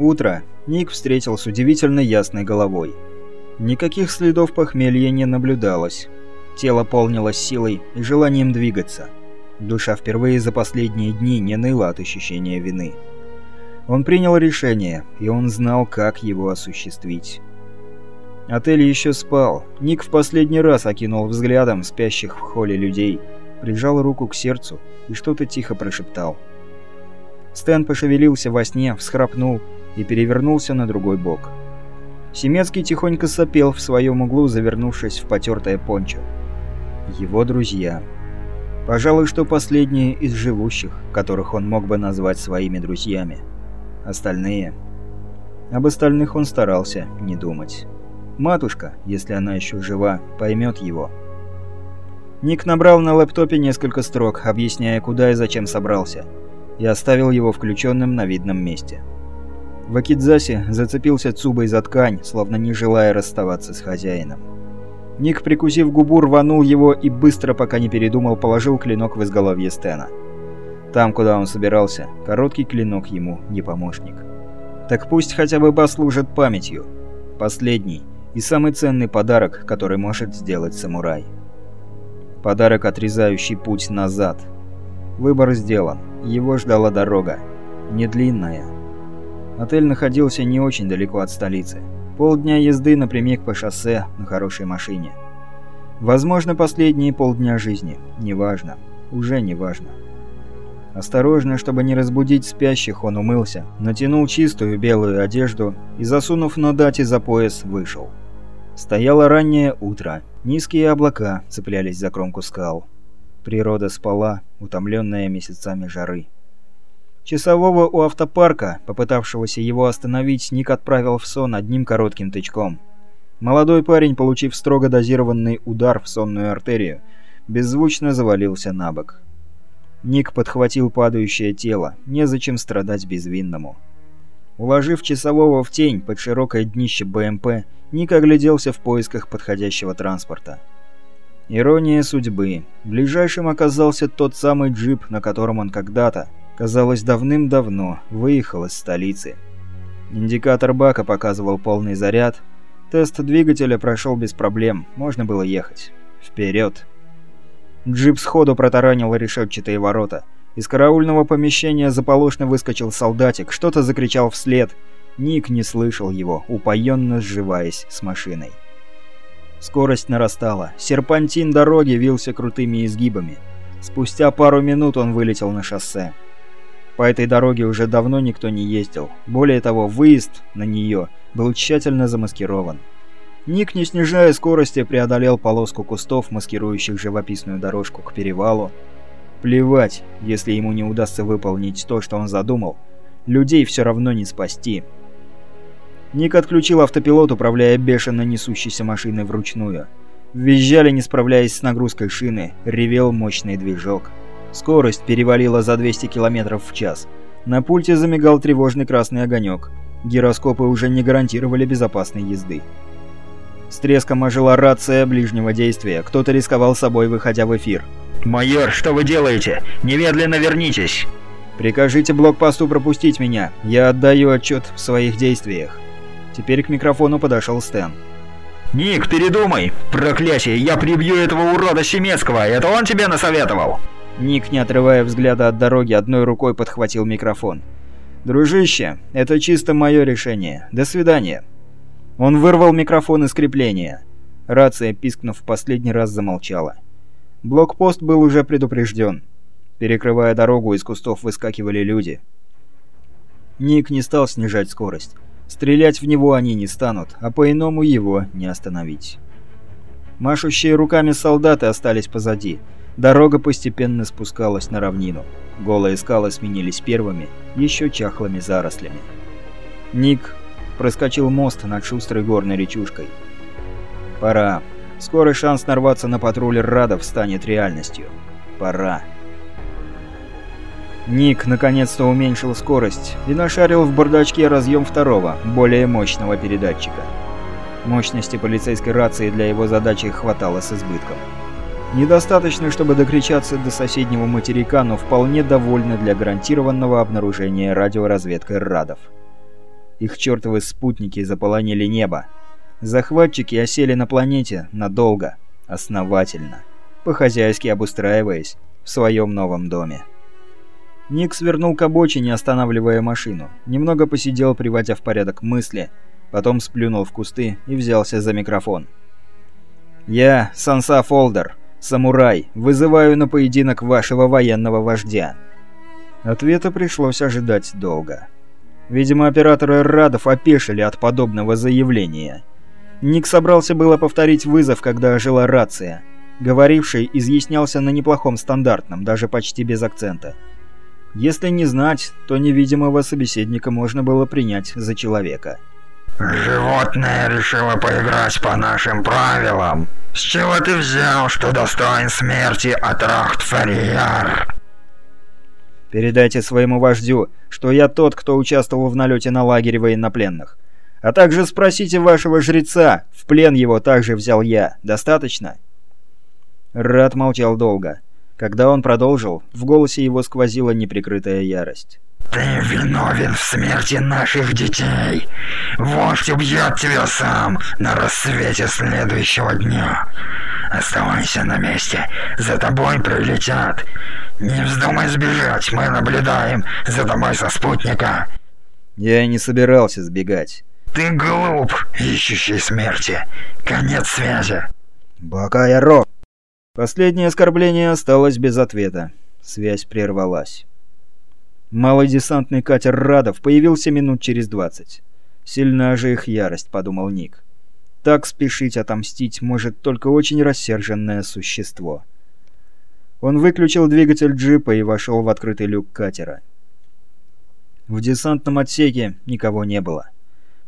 Утро Ник встретил с удивительно ясной головой. Никаких следов похмелья не наблюдалось. Тело полнилось силой и желанием двигаться. Душа впервые за последние дни не ныла от ощущения вины. Он принял решение, и он знал, как его осуществить. Отель еще спал. Ник в последний раз окинул взглядом спящих в холле людей, прижал руку к сердцу и что-то тихо прошептал. Стэн пошевелился во сне, всхрапнул и перевернулся на другой бок. Семецкий тихонько сопел в своем углу, завернувшись в потертое пончо. Его друзья. Пожалуй, что последние из живущих, которых он мог бы назвать своими друзьями. Остальные... Об остальных он старался не думать. Матушка, если она еще жива, поймет его. Ник набрал на лэптопе несколько строк, объясняя, куда и зачем собрался, и оставил его включенным на видном месте. В Акидзасе зацепился Цубой за ткань, словно не желая расставаться с хозяином. Ник, прикусив губу, рванул его и быстро, пока не передумал, положил клинок в изголовье Стена. Там, куда он собирался, короткий клинок ему не помощник. Так пусть хотя бы послужит памятью. Последний и самый ценный подарок, который может сделать самурай. Подарок, отрезающий путь назад. Выбор сделан. Его ждала дорога. Не длинная, Отель находился не очень далеко от столицы. Полдня езды напрямик по шоссе на хорошей машине. Возможно, последние полдня жизни. Неважно. Уже неважно. Осторожно, чтобы не разбудить спящих, он умылся, натянул чистую белую одежду и, засунув нодати за пояс, вышел. Стояло раннее утро. Низкие облака цеплялись за кромку скал. Природа спала, утомленная месяцами жары. Часового у автопарка, попытавшегося его остановить, Ник отправил в сон одним коротким тычком. Молодой парень, получив строго дозированный удар в сонную артерию, беззвучно завалился на бок. Ник подхватил падающее тело, незачем страдать безвинному. Уложив часового в тень под широкое днище БМП, Ник огляделся в поисках подходящего транспорта. Ирония судьбы. Ближайшим оказался тот самый джип, на котором он когда-то, казалось, давным-давно выехал из столицы. Индикатор бака показывал полный заряд. Тест двигателя прошел без проблем, можно было ехать. Вперед! Джип сходу протаранил решетчатые ворота. Из караульного помещения заполошно выскочил солдатик, что-то закричал вслед. Ник не слышал его, упоенно сживаясь с машиной. Скорость нарастала. Серпантин дороги вился крутыми изгибами. Спустя пару минут он вылетел на шоссе. По этой дороге уже давно никто не ездил. Более того, выезд на нее был тщательно замаскирован. Ник, не снижая скорости, преодолел полоску кустов, маскирующих живописную дорожку к перевалу. Плевать, если ему не удастся выполнить то, что он задумал. Людей все равно не спасти. Ник отключил автопилот, управляя бешено несущейся машиной вручную. Визжали, не справляясь с нагрузкой шины, ревел мощный движок. Скорость перевалила за 200 км в час. На пульте замигал тревожный красный огонек. Гироскопы уже не гарантировали безопасной езды. С треском ожила рация ближнего действия. Кто-то рисковал собой, выходя в эфир. «Майор, что вы делаете? Немедленно вернитесь!» «Прикажите блокпосту пропустить меня. Я отдаю отчет в своих действиях». Теперь к микрофону подошел Стэн. «Ник, передумай! Проклятие, я прибью этого урода Семецкого! Это он тебе насоветовал?» Ник, не отрывая взгляда от дороги, одной рукой подхватил микрофон. «Дружище, это чисто мое решение. До свидания». Он вырвал микрофон из крепления. Рация, пискнув в последний раз, замолчала. Блокпост был уже предупрежден. Перекрывая дорогу, из кустов выскакивали люди. Ник не стал снижать скорость. Стрелять в него они не станут, а по-иному его не остановить. Машущие руками солдаты остались позади. Дорога постепенно спускалась на равнину. Голые скалы сменились первыми, еще чахлыми зарослями. Ник проскочил мост над шустрой горной речушкой. Пора. Скоро шанс нарваться на патруль Радов станет реальностью. Пора. Ник наконец-то уменьшил скорость и нашарил в бардачке разъем второго, более мощного передатчика. Мощности полицейской рации для его задачи хватало с избытком. Недостаточно, чтобы докричаться до соседнего материка, но вполне довольно для гарантированного обнаружения радиоразведкой Радов. Их чертовы спутники заполонили небо. Захватчики осели на планете надолго, основательно, по-хозяйски обустраиваясь в своем новом доме. Ник свернул к обочине, останавливая машину. Немного посидел, приводя в порядок мысли, потом сплюнул в кусты и взялся за микрофон. «Я Санса Фолдер, самурай, вызываю на поединок вашего военного вождя». Ответа пришлось ожидать долго. Видимо, операторы Радов опешили от подобного заявления. Ник собрался было повторить вызов, когда ожила рация. Говоривший изъяснялся на неплохом стандартном, даже почти без акцента. Если не знать, то невидимого собеседника можно было принять за человека. «Животное решило поиграть по нашим правилам. С чего ты взял, что достоин смерти Атрахт Фарияр?» «Передайте своему вождю, что я тот, кто участвовал в налете на лагерь военнопленных. А также спросите вашего жреца, в плен его также взял я. Достаточно?» Рад молчал долго. Когда он продолжил, в голосе его сквозила неприкрытая ярость. «Ты виновен в смерти наших детей. Вождь убьет тебя сам на рассвете следующего дня. Оставайся на месте, за тобой прилетят. Не вздумай сбежать, мы наблюдаем за тобой со спутника». Я не собирался сбегать. «Ты глуп, ищущий смерти. Конец связи». «Бакаяро!» Последнее оскорбление осталось без ответа. Связь прервалась. Малый десантный катер «Радов» появился минут через двадцать. «Сильна же их ярость», — подумал Ник. «Так спешить отомстить может только очень рассерженное существо». Он выключил двигатель джипа и вошел в открытый люк катера. В десантном отсеке никого не было.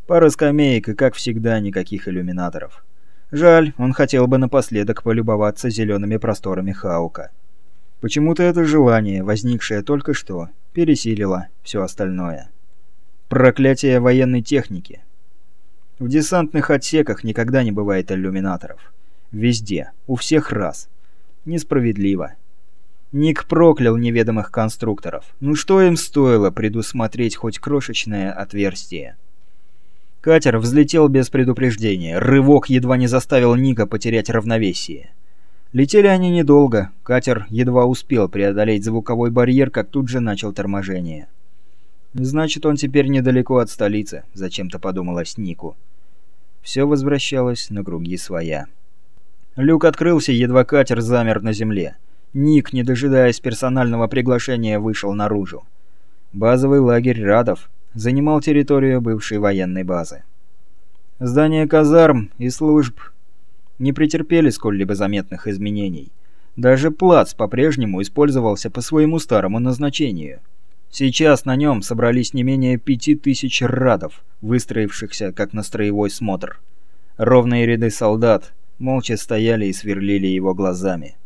Пара скамеек и, как всегда, никаких иллюминаторов. Жаль, он хотел бы напоследок полюбоваться зелеными просторами Хаука. Почему-то это желание, возникшее только что, пересилило все остальное. Проклятие военной техники. В десантных отсеках никогда не бывает иллюминаторов. Везде, у всех раз. Несправедливо. Ник проклял неведомых конструкторов. Ну что им стоило предусмотреть хоть крошечное отверстие? Катер взлетел без предупреждения. Рывок едва не заставил Ника потерять равновесие. Летели они недолго. Катер едва успел преодолеть звуковой барьер, как тут же начал торможение. «Значит, он теперь недалеко от столицы», — зачем-то подумалось Нику. Все возвращалось на круги своя. Люк открылся, едва катер замер на земле. Ник, не дожидаясь персонального приглашения, вышел наружу. Базовый лагерь Радов занимал территорию бывшей военной базы. Здания казарм и служб не претерпели сколь-либо заметных изменений. Даже плац по-прежнему использовался по своему старому назначению. Сейчас на нем собрались не менее пяти тысяч радов, выстроившихся как на строевой смотр. Ровные ряды солдат молча стояли и сверлили его глазами.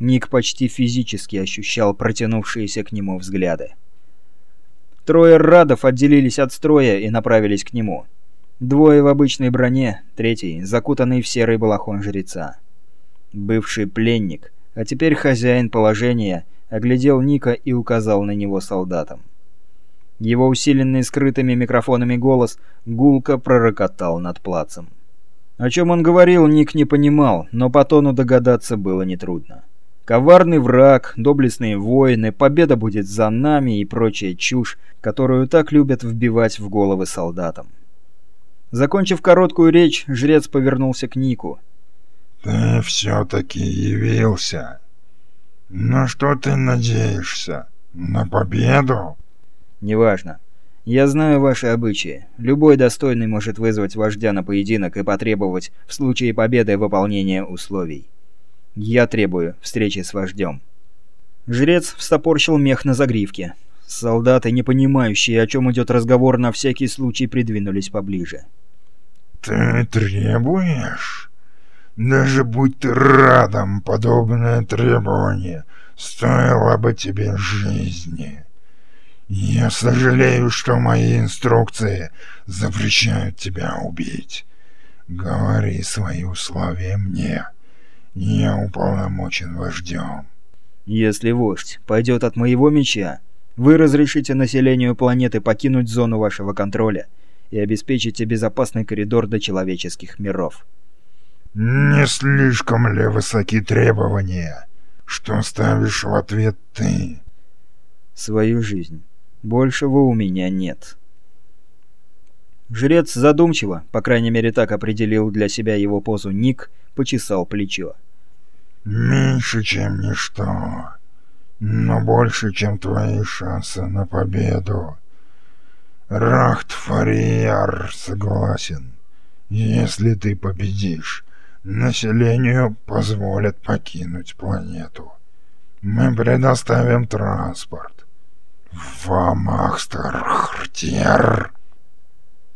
Ник почти физически ощущал протянувшиеся к нему взгляды. Трое радов отделились от строя и направились к нему. Двое в обычной броне, третий, закутанный в серый балахон жреца. Бывший пленник, а теперь хозяин положения, оглядел Ника и указал на него солдатам. Его усиленный скрытыми микрофонами голос гулко пророкотал над плацем. О чем он говорил, Ник не понимал, но по тону догадаться было нетрудно. Коварный враг, доблестные воины, победа будет за нами и прочая чушь, которую так любят вбивать в головы солдатам. Закончив короткую речь, жрец повернулся к Нику. «Ты все-таки явился. На что ты надеешься? На победу?» «Неважно. Я знаю ваши обычаи. Любой достойный может вызвать вождя на поединок и потребовать в случае победы выполнения условий. Я требую встречи с вождем». Жрец встопорщил мех на загривке. Солдаты, не понимающие, о чем идет разговор, на всякий случай придвинулись поближе. «Ты требуешь? Даже будь ты радом, подобное требование стоило бы тебе жизни. Я сожалею, что мои инструкции запрещают тебя убить. Говори свои условия мне». Я уполномочен вождем. Если вождь пойдет от моего меча, вы разрешите населению планеты покинуть зону вашего контроля и обеспечите безопасный коридор до человеческих миров. Не слишком ли высоки требования? Что ставишь в ответ ты? Свою жизнь. Большего у меня нет. Жрец задумчиво, по крайней мере так определил для себя его позу Ник, почесал плечо. Меньше, чем ничто, но больше, чем твои шансы на победу. Рахт Фарияр согласен. Если ты победишь, населению позволят покинуть планету. Мы предоставим транспорт. Вамахстер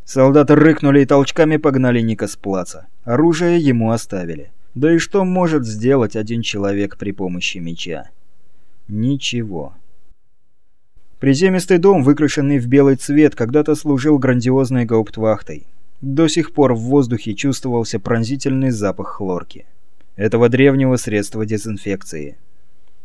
Солдаты рыкнули и толчками погнали Ника с плаца. Оружие ему оставили. Да и что может сделать один человек при помощи меча? Ничего. Приземистый дом, выкрашенный в белый цвет, когда-то служил грандиозной гауптвахтой. До сих пор в воздухе чувствовался пронзительный запах хлорки. Этого древнего средства дезинфекции.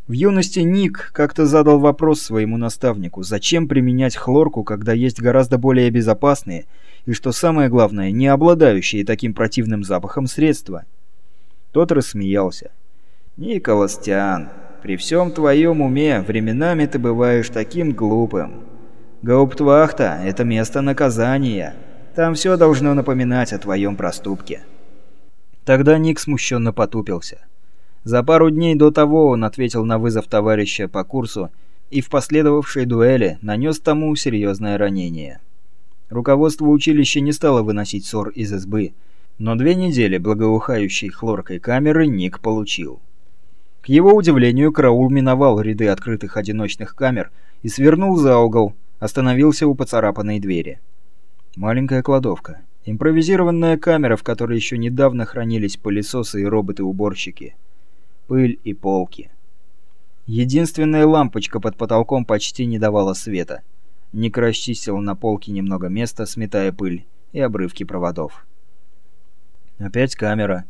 В юности Ник как-то задал вопрос своему наставнику, зачем применять хлорку, когда есть гораздо более безопасные и, что самое главное, не обладающие таким противным запахом средства. Тот рассмеялся. «Николас Тиан, при всем твоем уме временами ты бываешь таким глупым. Гауптвахта — это место наказания». Там все должно напоминать о твоем проступке». Тогда Ник смущенно потупился. За пару дней до того он ответил на вызов товарища по курсу и в последовавшей дуэли нанес тому серьезное ранение. Руководство училища не стало выносить ссор из избы, но две недели благоухающей хлоркой камеры Ник получил. К его удивлению, караул миновал ряды открытых одиночных камер и свернул за угол, остановился у поцарапанной двери. Маленькая кладовка. Импровизированная камера, в которой еще недавно хранились пылесосы и роботы-уборщики. Пыль и полки. Единственная лампочка под потолком почти не давала света. Ник расчистил на полке немного места, сметая пыль и обрывки проводов. Опять камера.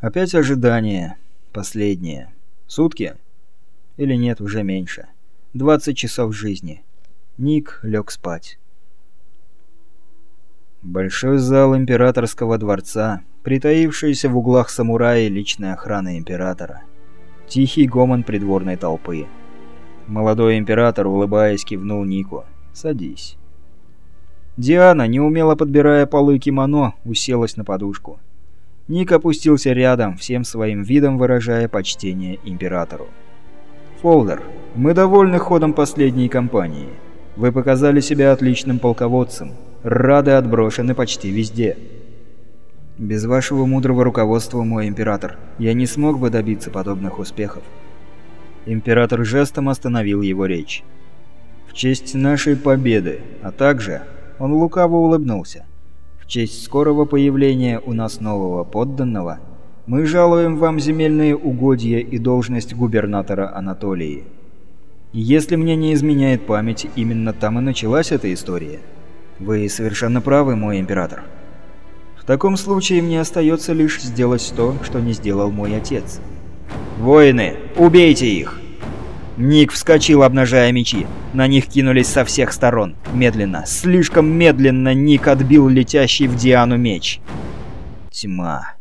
Опять ожидание. Последнее. Сутки? Или нет, уже меньше. 20 часов жизни. Ник лег спать. Большой зал императорского дворца, притаившиеся в углах самураи личной охраны императора. Тихий гомон придворной толпы. Молодой император, улыбаясь, кивнул Нику. «Садись». Диана, неумело подбирая полы кимоно, уселась на подушку. Ник опустился рядом, всем своим видом выражая почтение императору. «Фолдер, мы довольны ходом последней кампании. Вы показали себя отличным полководцем рады отброшены почти везде. Без вашего мудрого руководства, мой император, я не смог бы добиться подобных успехов. Император жестом остановил его речь. В честь нашей победы, а также он лукаво улыбнулся. Честь скорого появления у нас нового подданного, мы жалуем вам земельные угодья и должность губернатора Анатолии. Если мне не изменяет память, именно там и началась эта история. Вы совершенно правы, мой император. В таком случае мне остается лишь сделать то, что не сделал мой отец. Воины, убейте их! Ник вскочил, обнажая мечи. На них кинулись со всех сторон. Медленно, слишком медленно Ник отбил летящий в Диану меч. Тьма.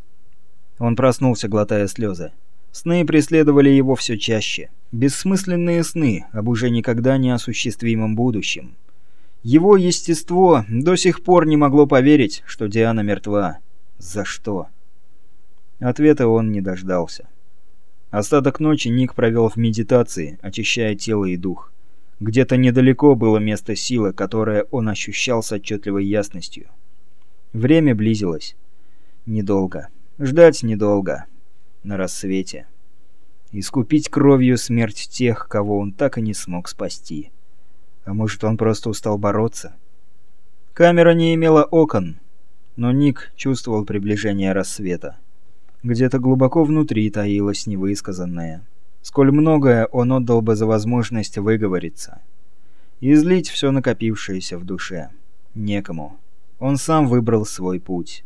Он проснулся, глотая слезы. Сны преследовали его все чаще. Бессмысленные сны об уже никогда не осуществимом будущем. Его естество до сих пор не могло поверить, что Диана мертва. За что? Ответа он не дождался. Остаток ночи Ник провел в медитации, очищая тело и дух. Где-то недалеко было место силы, которое он ощущал с отчетливой ясностью. Время близилось. Недолго. Ждать недолго. На рассвете. Искупить кровью смерть тех, кого он так и не смог спасти. А может, он просто устал бороться? Камера не имела окон, но Ник чувствовал приближение рассвета. Где-то глубоко внутри таилось невысказанное. Сколь многое он отдал бы за возможность выговориться. Излить все накопившееся в душе. Некому. Он сам выбрал свой путь.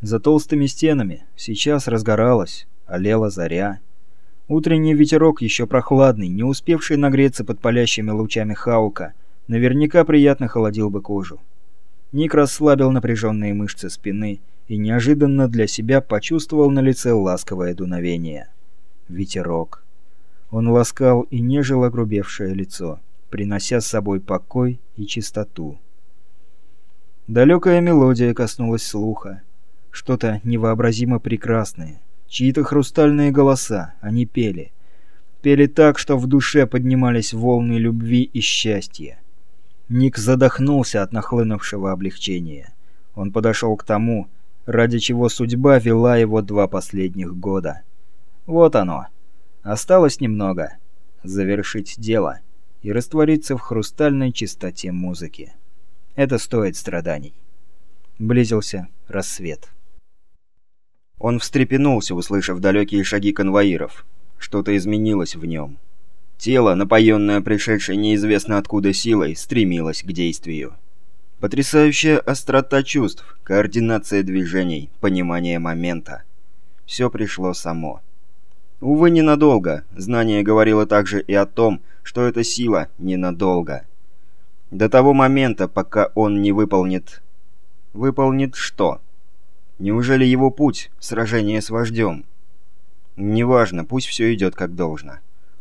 За толстыми стенами сейчас разгоралась, олела заря. Утренний ветерок, еще прохладный, не успевший нагреться под палящими лучами Хаука, наверняка приятно холодил бы кожу. Ник расслабил напряженные мышцы спины и неожиданно для себя почувствовал на лице ласковое дуновение. Ветерок. Он ласкал и нежил огрубевшее лицо, принося с собой покой и чистоту. Далекая мелодия коснулась слуха. Что-то невообразимо прекрасное. Чьи-то хрустальные голоса, они пели. Пели так, что в душе поднимались волны любви и счастья. Ник задохнулся от нахлынувшего облегчения. Он подошел к тому, ради чего судьба вела его два последних года. Вот оно. Осталось немного. Завершить дело и раствориться в хрустальной чистоте музыки. Это стоит страданий. Близился рассвет. Он встрепенулся, услышав далекие шаги конвоиров. Что-то изменилось в нем. Тело, напоенное пришедшей неизвестно откуда силой, стремилось к действию. Потрясающая острота чувств, координация движений, понимание момента. Все пришло само. Увы, ненадолго. Знание говорило также и о том, что эта сила ненадолго. До того момента, пока он не выполнит... Выполнит что? Неужели его путь — сражение с вождем? Неважно, пусть все идет как должно.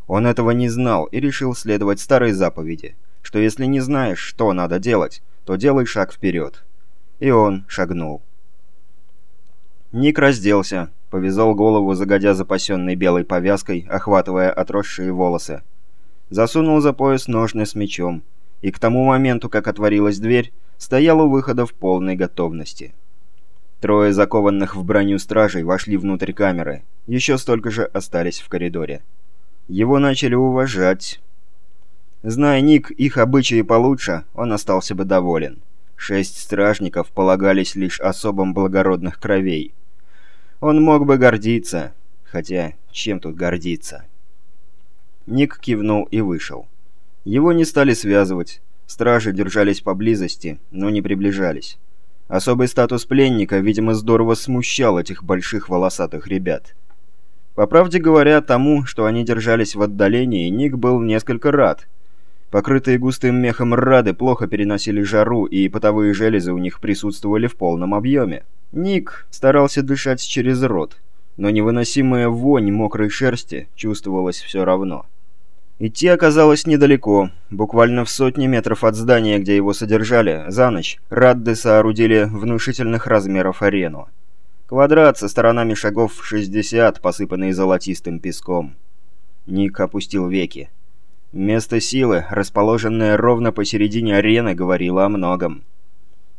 Он этого не знал и решил следовать старой заповеди, что если не знаешь, что надо делать, то делай шаг вперед. И он шагнул. Ник разделся, повязал голову загодя запасенной белой повязкой, охватывая отросшие волосы. Засунул за пояс ножны с мечом и к тому моменту, как отворилась дверь, стоял у выхода в полной готовности. Трое закованных в броню стражей вошли внутрь камеры, еще столько же остались в коридоре. Его начали уважать. Зная Ник их обычаи получше, он остался бы доволен. Шесть стражников полагались лишь особам благородных кровей. Он мог бы гордиться, хотя чем тут гордиться? Ник кивнул и вышел. Его не стали связывать. Стражи держались поблизости, но не приближались. Особый статус пленника, видимо, здорово смущал этих больших волосатых ребят. По правде говоря, тому, что они держались в отдалении, Ник был несколько рад. Покрытые густым мехом рады плохо переносили жару, и потовые железы у них присутствовали в полном объеме. Ник старался дышать через рот, но невыносимая вонь мокрой шерсти чувствовалась все равно. Идти оказалось недалеко. Буквально в сотни метров от здания, где его содержали, за ночь Радды соорудили внушительных размеров арену. Квадрат со сторонами шагов 60, посыпанный золотистым песком. Ник опустил веки. Место силы, расположенное ровно посередине арены, говорило о многом.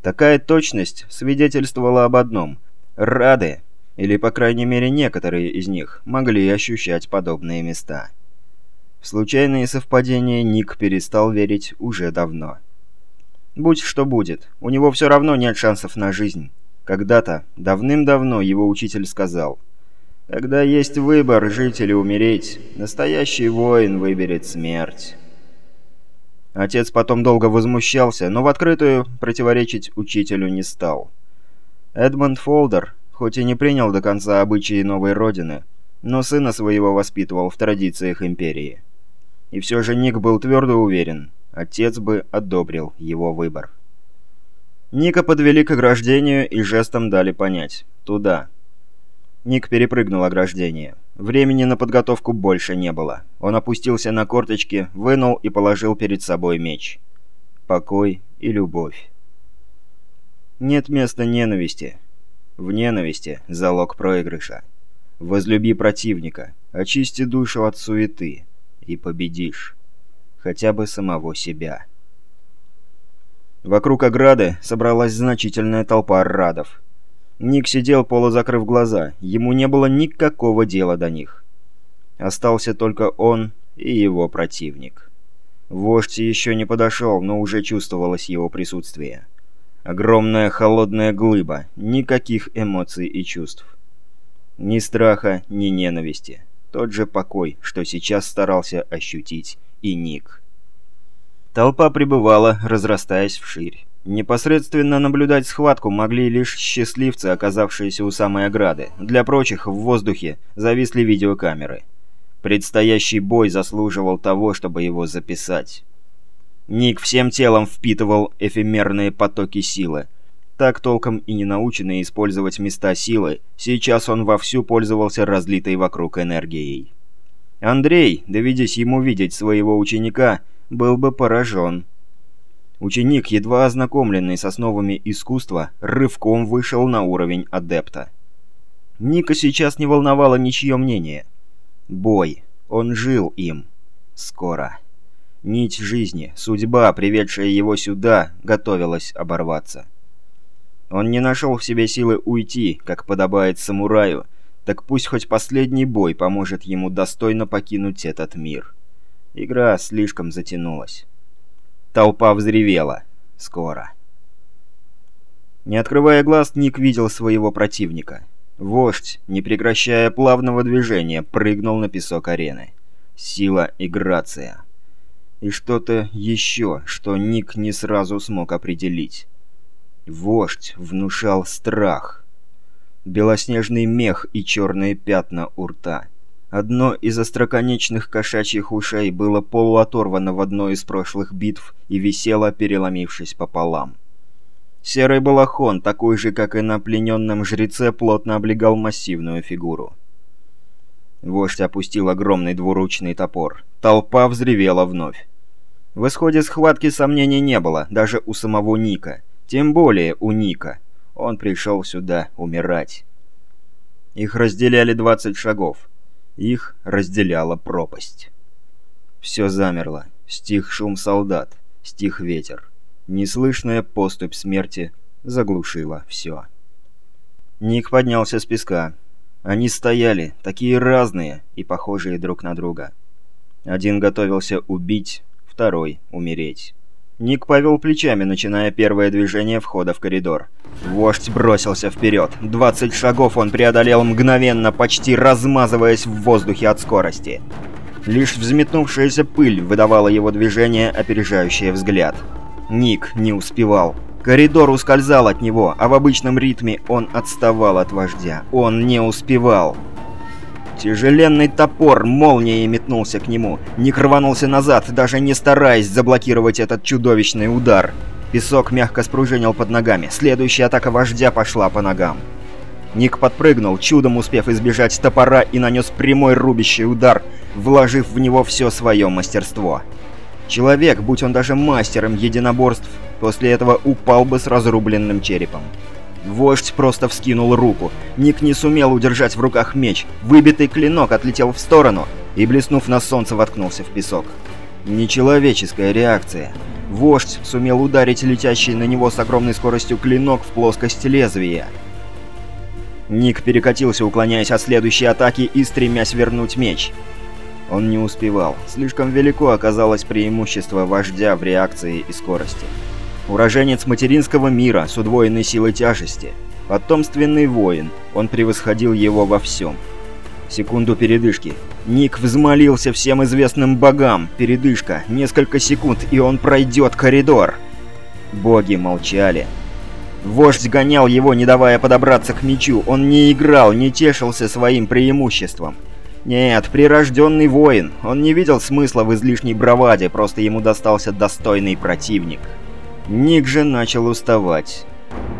Такая точность свидетельствовала об одном. Рады, или по крайней мере некоторые из них, могли ощущать подобные места. В случайные совпадения Ник перестал верить уже давно. Будь что будет, у него все равно нет шансов на жизнь. Когда-то, давным-давно, его учитель сказал, «Когда есть выбор, жить или умереть, настоящий воин выберет смерть». Отец потом долго возмущался, но в открытую противоречить учителю не стал. Эдмонд Фолдер, хоть и не принял до конца обычаи новой родины, но сына своего воспитывал в традициях империи. И все же Ник был твердо уверен, отец бы одобрил его выбор. Ника подвели к ограждению и жестом дали понять «туда». Ник перепрыгнул ограждение. Времени на подготовку больше не было. Он опустился на корточки, вынул и положил перед собой меч. Покой и любовь. Нет места ненависти. В ненависти – залог проигрыша. Возлюби противника, очисти душу от суеты и победишь. Хотя бы самого себя. Вокруг ограды собралась значительная толпа радов. Ник сидел, полузакрыв глаза. Ему не было никакого дела до них. Остался только он и его противник. Вождь еще не подошел, но уже чувствовалось его присутствие. Огромная холодная глыба, никаких эмоций и чувств. Ни страха, ни ненависти. Тот же покой, что сейчас старался ощутить и Ник. Толпа пребывала, разрастаясь вширь. Непосредственно наблюдать схватку могли лишь счастливцы, оказавшиеся у самой ограды. Для прочих в воздухе зависли видеокамеры. Предстоящий бой заслуживал того, чтобы его записать. Ник всем телом впитывал эфемерные потоки силы. Так толком и не наученный использовать места силы, сейчас он вовсю пользовался разлитой вокруг энергией. Андрей, доведись ему видеть своего ученика, был бы поражен. Ученик, едва ознакомленный с основами искусства, рывком вышел на уровень адепта. Ника сейчас не волновало ничье мнение. Бой. Он жил им. Скоро. Нить жизни, судьба, приведшая его сюда, готовилась оборваться. Он не нашел в себе силы уйти, как подобает самураю, так пусть хоть последний бой поможет ему достойно покинуть этот мир. Игра слишком затянулась. Толпа взревела. Скоро. Не открывая глаз, Ник видел своего противника. Вождь, не прекращая плавного движения, прыгнул на песок арены. Сила и грация. И что-то еще, что Ник не сразу смог определить. Вождь внушал страх белоснежный мех и черные пятна у рта. Одно из остроконечных кошачьих ушей было полуоторвано в одной из прошлых битв и висело, переломившись пополам. Серый балахон, такой же, как и на плененном жреце, плотно облегал массивную фигуру. Вождь опустил огромный двуручный топор. Толпа взревела вновь. В исходе схватки сомнений не было, даже у самого Ника. Тем более у Ника. Он пришел сюда умирать. Их разделяли 20 шагов. Их разделяла пропасть. Все замерло. Стих шум солдат. Стих ветер. Неслышная поступь смерти заглушила все. Ник поднялся с песка. Они стояли, такие разные и похожие друг на друга. Один готовился убить, второй — умереть. Ник повел плечами, начиная первое движение входа в коридор. Вождь бросился вперед. 20 шагов он преодолел мгновенно, почти размазываясь в воздухе от скорости. Лишь взметнувшаяся пыль выдавала его движение, опережающее взгляд. Ник не успевал. Коридор ускользал от него, а в обычном ритме он отставал от вождя. Он не успевал. Тяжеленный топор молнией метнулся к нему. Ник рванулся назад, даже не стараясь заблокировать этот чудовищный удар. Песок мягко спружинил под ногами. Следующая атака вождя пошла по ногам. Ник подпрыгнул, чудом успев избежать топора и нанес прямой рубящий удар, вложив в него все свое мастерство. Человек, будь он даже мастером единоборств, после этого упал бы с разрубленным черепом. Вождь просто вскинул руку. Ник не сумел удержать в руках меч. Выбитый клинок отлетел в сторону и, блеснув на солнце, воткнулся в песок. Нечеловеческая реакция. Вождь сумел ударить летящий на него с огромной скоростью клинок в плоскость лезвия. Ник перекатился, уклоняясь от следующей атаки и стремясь вернуть меч. Он не успевал. Слишком велико оказалось преимущество вождя в реакции и скорости. Уроженец материнского мира с удвоенной силой тяжести. Потомственный воин, он превосходил его во всем. Секунду передышки. Ник взмолился всем известным богам. Передышка. Несколько секунд, и он пройдет коридор. Боги молчали. Вождь гонял его, не давая подобраться к мечу. Он не играл, не тешился своим преимуществом. Нет, прирожденный воин. Он не видел смысла в излишней браваде, просто ему достался достойный противник. Ник же начал уставать.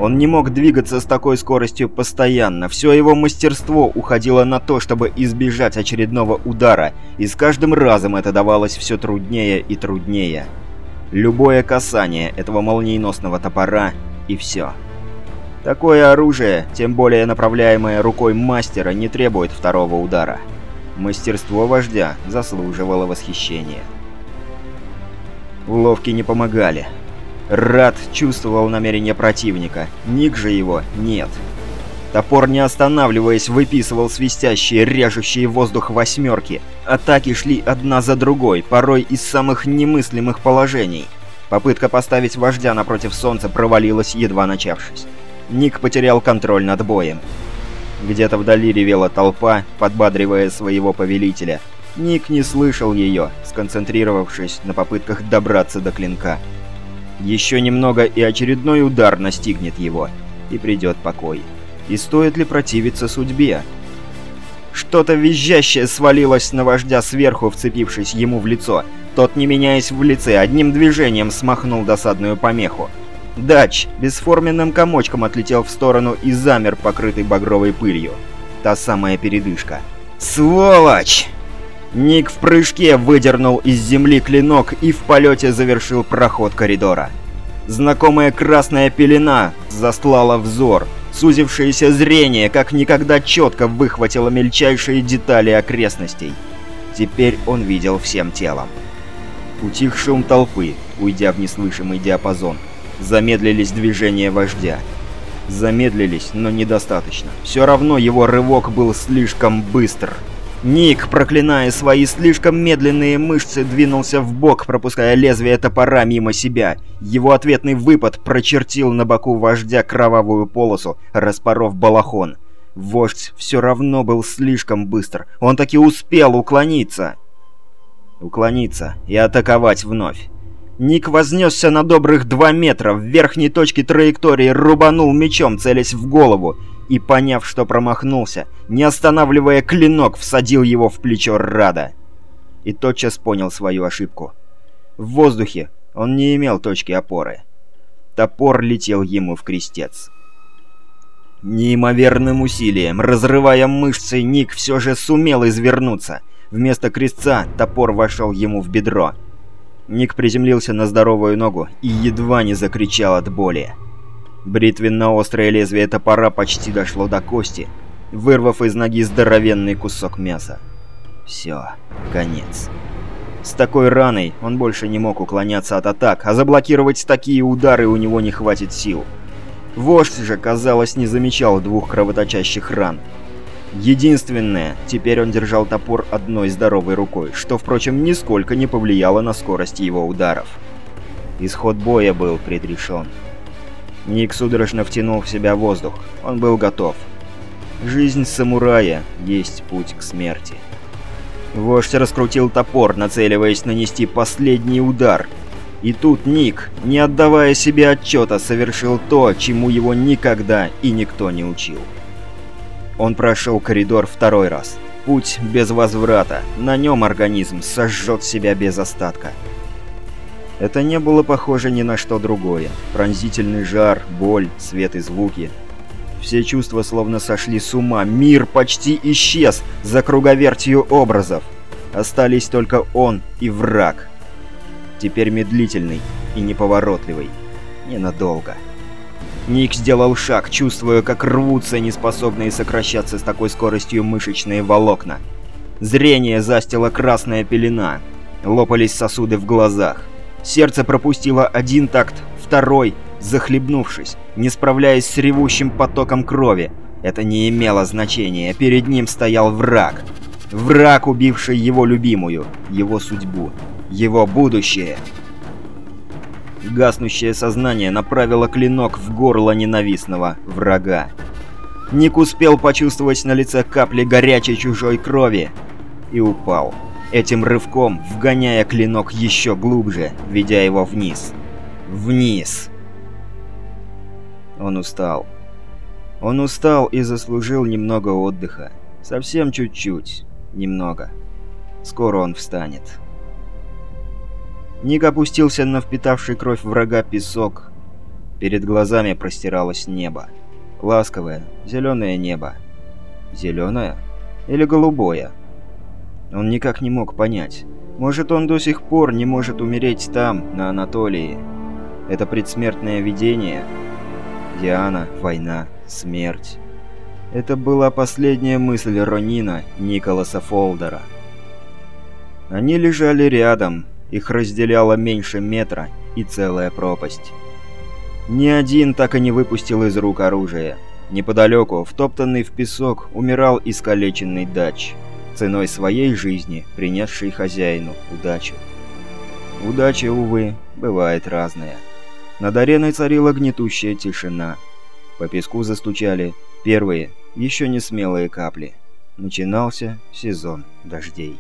Он не мог двигаться с такой скоростью постоянно, все его мастерство уходило на то, чтобы избежать очередного удара, и с каждым разом это давалось все труднее и труднее. Любое касание этого молниеносного топора и все. Такое оружие, тем более направляемое рукой мастера, не требует второго удара. Мастерство вождя заслуживало восхищения. Уловки не помогали. Рад чувствовал намерение противника, Ник же его нет. Топор, не останавливаясь, выписывал свистящие, режущие воздух восьмерки. Атаки шли одна за другой, порой из самых немыслимых положений. Попытка поставить вождя напротив солнца провалилась, едва начавшись. Ник потерял контроль над боем. Где-то вдали ревела толпа, подбадривая своего повелителя. Ник не слышал ее, сконцентрировавшись на попытках добраться до клинка. Еще немного, и очередной удар настигнет его, и придет покой. И стоит ли противиться судьбе? Что-то визжащее свалилось на вождя сверху, вцепившись ему в лицо. Тот, не меняясь в лице, одним движением смахнул досадную помеху. Дач бесформенным комочком отлетел в сторону и замер, покрытый багровой пылью. Та самая передышка. «Сволочь!» Ник в прыжке выдернул из земли клинок и в полете завершил проход коридора. Знакомая красная пелена застлала взор. Сузившееся зрение как никогда четко выхватило мельчайшие детали окрестностей. Теперь он видел всем телом. Утих шум толпы, уйдя в неслышимый диапазон. Замедлились движения вождя. Замедлились, но недостаточно. Все равно его рывок был слишком быстр. Ник, проклиная свои слишком медленные мышцы, двинулся в бок, пропуская лезвие топора мимо себя. Его ответный выпад прочертил на боку вождя кровавую полосу, распоров балахон. Вождь все равно был слишком быстр. Он таки успел уклониться. Уклониться и атаковать вновь. Ник вознесся на добрых два метра, в верхней точке траектории рубанул мечом, целясь в голову, и, поняв, что промахнулся, не останавливая клинок, всадил его в плечо Рада. И тотчас понял свою ошибку. В воздухе он не имел точки опоры. Топор летел ему в крестец. Неимоверным усилием, разрывая мышцы, Ник все же сумел извернуться. Вместо крестца топор вошел ему в бедро. Ник приземлился на здоровую ногу и едва не закричал от боли. Бритвенно-острое лезвие топора почти дошло до кости, вырвав из ноги здоровенный кусок мяса. Все, конец. С такой раной он больше не мог уклоняться от атак, а заблокировать такие удары у него не хватит сил. Вождь же, казалось, не замечал двух кровоточащих ран. Единственное, теперь он держал топор одной здоровой рукой, что, впрочем, нисколько не повлияло на скорость его ударов. Исход боя был предрешен. Ник судорожно втянул в себя воздух. Он был готов. Жизнь самурая есть путь к смерти. Вождь раскрутил топор, нацеливаясь нанести последний удар. И тут Ник, не отдавая себе отчета, совершил то, чему его никогда и никто не учил. Он прошел коридор второй раз. Путь без возврата. На нем организм сожжет себя без остатка. Это не было похоже ни на что другое. Пронзительный жар, боль, свет и звуки. Все чувства словно сошли с ума. Мир почти исчез за круговертью образов. Остались только он и враг. Теперь медлительный и неповоротливый. Ненадолго. Ник сделал шаг, чувствуя, как рвутся неспособные сокращаться с такой скоростью мышечные волокна. Зрение застила красная пелена. Лопались сосуды в глазах. Сердце пропустило один такт, второй, захлебнувшись, не справляясь с ревущим потоком крови. Это не имело значения, перед ним стоял враг. Враг, убивший его любимую, его судьбу, его будущее. Гаснущее сознание направило клинок в горло ненавистного врага. Ник успел почувствовать на лице капли горячей чужой крови и упал этим рывком вгоняя клинок еще глубже, ведя его вниз. Вниз! Он устал. Он устал и заслужил немного отдыха. Совсем чуть-чуть. Немного. Скоро он встанет. Ник опустился на впитавший кровь врага песок. Перед глазами простиралось небо. Ласковое, зеленое небо. Зеленое? Или голубое? Он никак не мог понять. Может, он до сих пор не может умереть там, на Анатолии. Это предсмертное видение. Диана, война, смерть. Это была последняя мысль Ронина Николаса Фолдера. Они лежали рядом, их разделяло меньше метра и целая пропасть. Ни один так и не выпустил из рук оружие. Неподалеку, втоптанный в песок, умирал искалеченный дач ценой своей жизни, принесшей хозяину удачу. Удача, увы, бывает разная. Над ареной царила гнетущая тишина. По песку застучали первые, еще не смелые капли. Начинался сезон дождей.